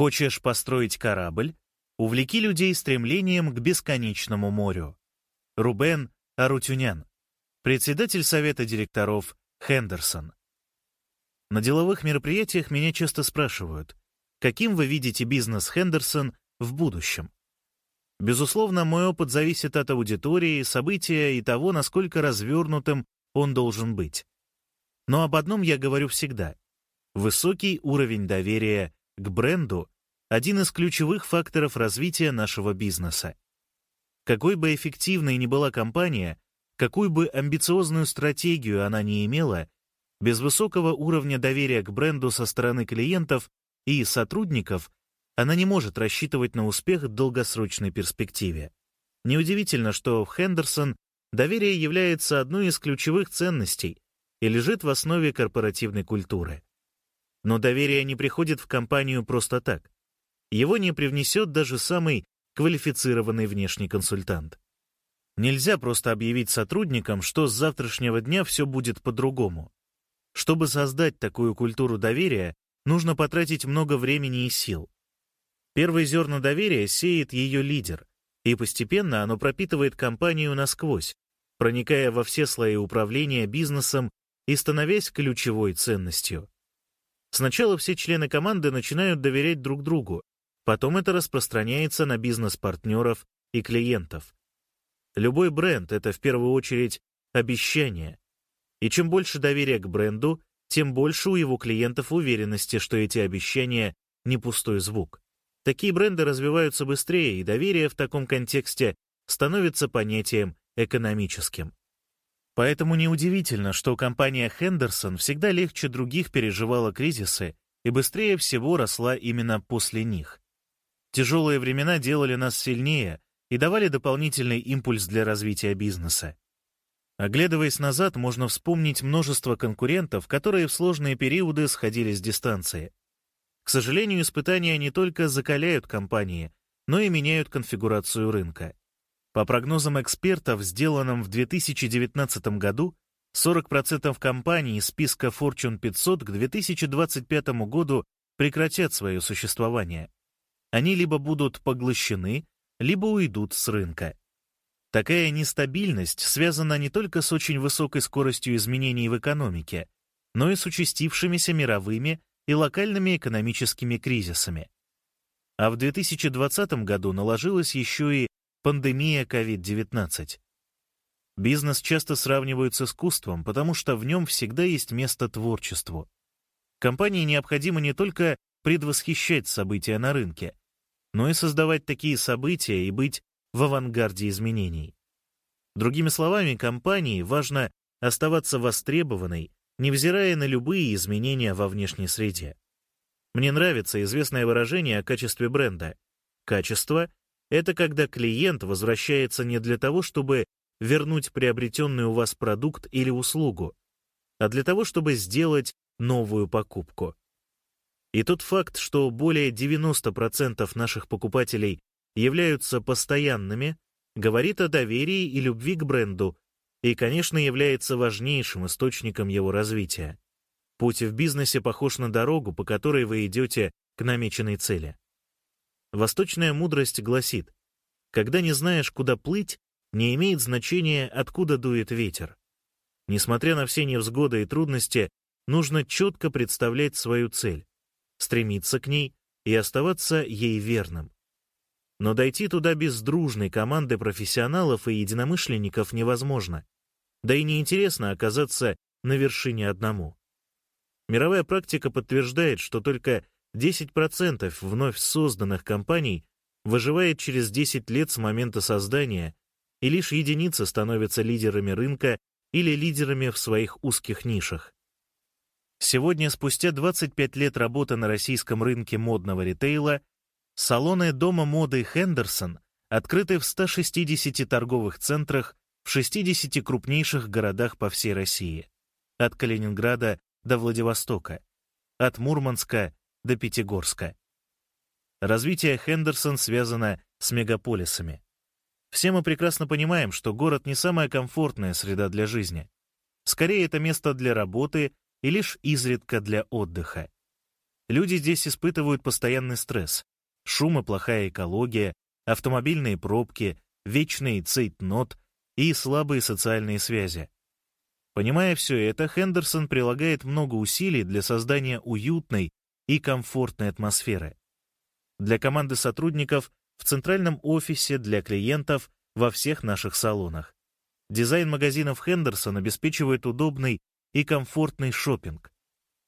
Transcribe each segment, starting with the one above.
Хочешь построить корабль? Увлеки людей стремлением к бесконечному морю. Рубен Арутюнян, председатель совета директоров Хендерсон. На деловых мероприятиях меня часто спрашивают, каким вы видите бизнес Хендерсон в будущем? Безусловно, мой опыт зависит от аудитории, события и того, насколько развернутым он должен быть. Но об одном я говорю всегда. Высокий уровень доверия к бренду — один из ключевых факторов развития нашего бизнеса. Какой бы эффективной ни была компания, какую бы амбициозную стратегию она ни имела, без высокого уровня доверия к бренду со стороны клиентов и сотрудников она не может рассчитывать на успех в долгосрочной перспективе. Неудивительно, что в Хендерсон доверие является одной из ключевых ценностей и лежит в основе корпоративной культуры. Но доверие не приходит в компанию просто так. Его не привнесет даже самый квалифицированный внешний консультант. Нельзя просто объявить сотрудникам, что с завтрашнего дня все будет по-другому. Чтобы создать такую культуру доверия, нужно потратить много времени и сил. Первые зерна доверия сеет ее лидер, и постепенно оно пропитывает компанию насквозь, проникая во все слои управления бизнесом и становясь ключевой ценностью. Сначала все члены команды начинают доверять друг другу, потом это распространяется на бизнес-партнеров и клиентов. Любой бренд — это в первую очередь обещание. И чем больше доверия к бренду, тем больше у его клиентов уверенности, что эти обещания — не пустой звук. Такие бренды развиваются быстрее, и доверие в таком контексте становится понятием экономическим. Поэтому неудивительно, что компания Хендерсон всегда легче других переживала кризисы и быстрее всего росла именно после них. Тяжелые времена делали нас сильнее и давали дополнительный импульс для развития бизнеса. Оглядываясь назад, можно вспомнить множество конкурентов, которые в сложные периоды сходили с дистанции. К сожалению, испытания не только закаляют компании, но и меняют конфигурацию рынка. По прогнозам экспертов, сделанным в 2019 году, 40% компаний из списка Fortune 500 к 2025 году прекратят свое существование. Они либо будут поглощены, либо уйдут с рынка. Такая нестабильность связана не только с очень высокой скоростью изменений в экономике, но и с участившимися мировыми и локальными экономическими кризисами. А в 2020 году наложилась еще и пандемия COVID-19. Бизнес часто сравнивают с искусством, потому что в нем всегда есть место творчеству. Компании необходимо не только предвосхищать события на рынке, но и создавать такие события и быть в авангарде изменений. Другими словами, компании важно оставаться востребованной, невзирая на любые изменения во внешней среде. Мне нравится известное выражение о качестве бренда. Качество — это когда клиент возвращается не для того, чтобы вернуть приобретенный у вас продукт или услугу, а для того, чтобы сделать новую покупку. И тот факт, что более 90% наших покупателей являются постоянными, говорит о доверии и любви к бренду и, конечно, является важнейшим источником его развития. Путь в бизнесе похож на дорогу, по которой вы идете к намеченной цели. Восточная мудрость гласит, когда не знаешь, куда плыть, не имеет значения, откуда дует ветер. Несмотря на все невзгоды и трудности, нужно четко представлять свою цель, стремиться к ней и оставаться ей верным. Но дойти туда без дружной команды профессионалов и единомышленников невозможно. Да и неинтересно оказаться на вершине одному. Мировая практика подтверждает, что только 10% вновь созданных компаний выживает через 10 лет с момента создания, и лишь единицы становятся лидерами рынка или лидерами в своих узких нишах. Сегодня, спустя 25 лет работы на российском рынке модного ритейла, Салоны дома моды Хендерсон открыты в 160 торговых центрах в 60 крупнейших городах по всей России, от Калининграда до Владивостока, от Мурманска до Пятигорска. Развитие Хендерсон связано с мегаполисами. Все мы прекрасно понимаем, что город не самая комфортная среда для жизни. Скорее, это место для работы и лишь изредка для отдыха. Люди здесь испытывают постоянный стресс. Шум и плохая экология, автомобильные пробки, вечный цейтнот и слабые социальные связи. Понимая все это, Хендерсон прилагает много усилий для создания уютной и комфортной атмосферы. Для команды сотрудников в центральном офисе, для клиентов во всех наших салонах. Дизайн магазинов Хендерсон обеспечивает удобный и комфортный шопинг.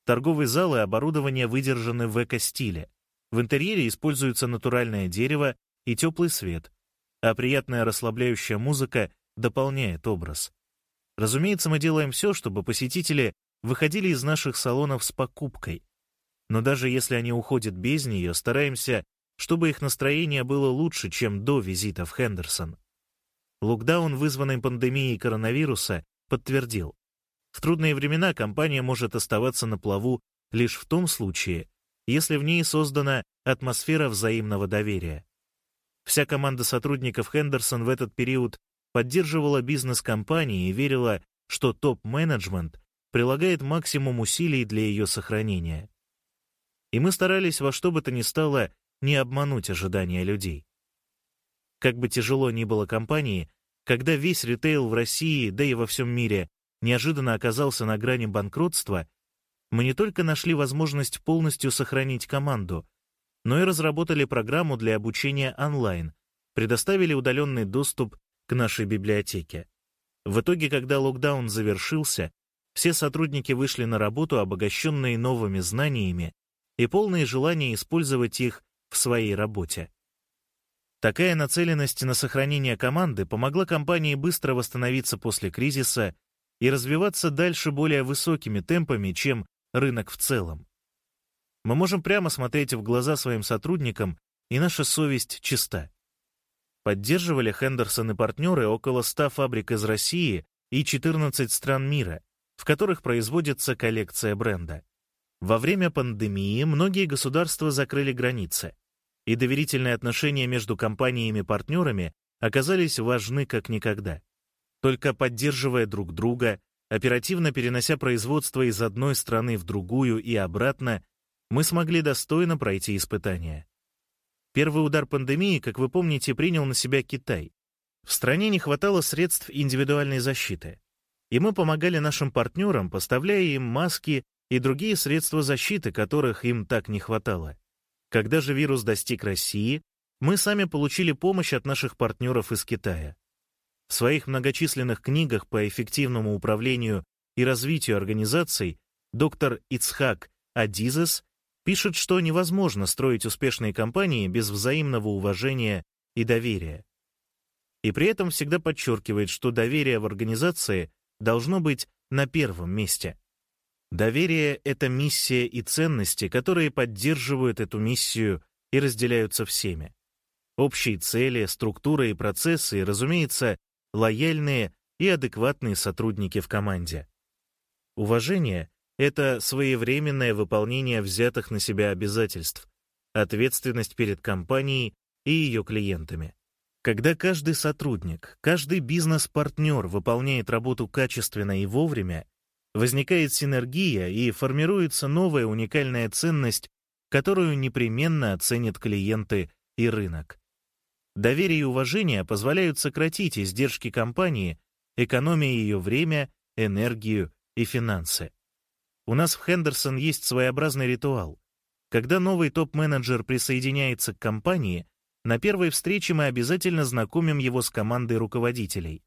Торговые залы и оборудование выдержаны в эко-стиле. В интерьере используется натуральное дерево и теплый свет, а приятная расслабляющая музыка дополняет образ. Разумеется, мы делаем все, чтобы посетители выходили из наших салонов с покупкой. Но даже если они уходят без нее, стараемся, чтобы их настроение было лучше, чем до визита в Хендерсон. Локдаун, вызванный пандемией коронавируса, подтвердил, в трудные времена компания может оставаться на плаву лишь в том случае, если в ней создана атмосфера взаимного доверия. Вся команда сотрудников Хендерсон в этот период поддерживала бизнес компании и верила, что топ-менеджмент прилагает максимум усилий для ее сохранения. И мы старались во что бы то ни стало не обмануть ожидания людей. Как бы тяжело ни было компании, когда весь ритейл в России, да и во всем мире, неожиданно оказался на грани банкротства, мы не только нашли возможность полностью сохранить команду, но и разработали программу для обучения онлайн, предоставили удаленный доступ к нашей библиотеке. В итоге, когда локдаун завершился, все сотрудники вышли на работу, обогащенные новыми знаниями и полные желания использовать их в своей работе. Такая нацеленность на сохранение команды помогла компании быстро восстановиться после кризиса и развиваться дальше более высокими темпами, чем рынок в целом. Мы можем прямо смотреть в глаза своим сотрудникам, и наша совесть чиста. Поддерживали Хендерсон и партнеры около 100 фабрик из России и 14 стран мира, в которых производится коллекция бренда. Во время пандемии многие государства закрыли границы, и доверительные отношения между компаниями-партнерами оказались важны как никогда. Только поддерживая друг друга, оперативно перенося производство из одной страны в другую и обратно, мы смогли достойно пройти испытания. Первый удар пандемии, как вы помните, принял на себя Китай. В стране не хватало средств индивидуальной защиты. И мы помогали нашим партнерам, поставляя им маски и другие средства защиты, которых им так не хватало. Когда же вирус достиг России, мы сами получили помощь от наших партнеров из Китая. В своих многочисленных книгах по эффективному управлению и развитию организаций доктор Ицхак Адизес пишет, что невозможно строить успешные компании без взаимного уважения и доверия. И при этом всегда подчеркивает, что доверие в организации должно быть на первом месте. Доверие — это миссия и ценности, которые поддерживают эту миссию и разделяются всеми. Общие цели, структура и процессы, и, разумеется, лояльные и адекватные сотрудники в команде. Уважение это своевременное выполнение взятых на себя обязательств, ответственность перед компанией и ее клиентами. Когда каждый сотрудник, каждый бизнес-партнер выполняет работу качественно и вовремя, возникает синергия и формируется новая уникальная ценность, которую непременно оценят клиенты и рынок. Доверие и уважение позволяют сократить издержки компании, экономя ее время, энергию и финансы. У нас в Хендерсон есть своеобразный ритуал. Когда новый топ-менеджер присоединяется к компании, на первой встрече мы обязательно знакомим его с командой руководителей.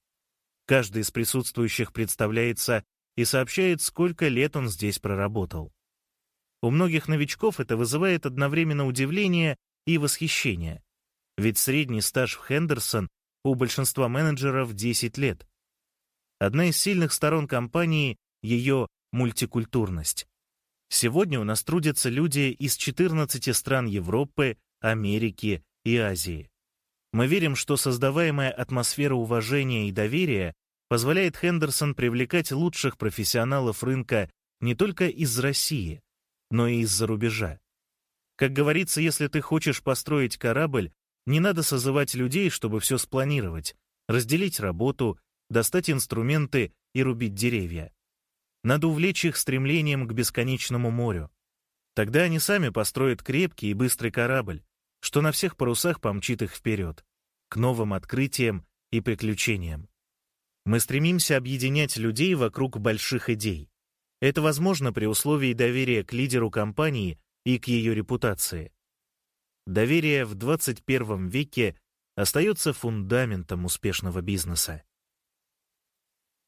Каждый из присутствующих представляется и сообщает, сколько лет он здесь проработал. У многих новичков это вызывает одновременно удивление и восхищение. Ведь средний стаж в Хендерсон у большинства менеджеров 10 лет. Одна из сильных сторон компании — ее мультикультурность. Сегодня у нас трудятся люди из 14 стран Европы, Америки и Азии. Мы верим, что создаваемая атмосфера уважения и доверия позволяет Хендерсон привлекать лучших профессионалов рынка не только из России, но и из-за рубежа. Как говорится, если ты хочешь построить корабль, не надо созывать людей, чтобы все спланировать, разделить работу, достать инструменты и рубить деревья. Надо увлечь их стремлением к бесконечному морю. Тогда они сами построят крепкий и быстрый корабль, что на всех парусах помчит их вперед, к новым открытиям и приключениям. Мы стремимся объединять людей вокруг больших идей. Это возможно при условии доверия к лидеру компании и к ее репутации. Доверие в 21 веке остается фундаментом успешного бизнеса.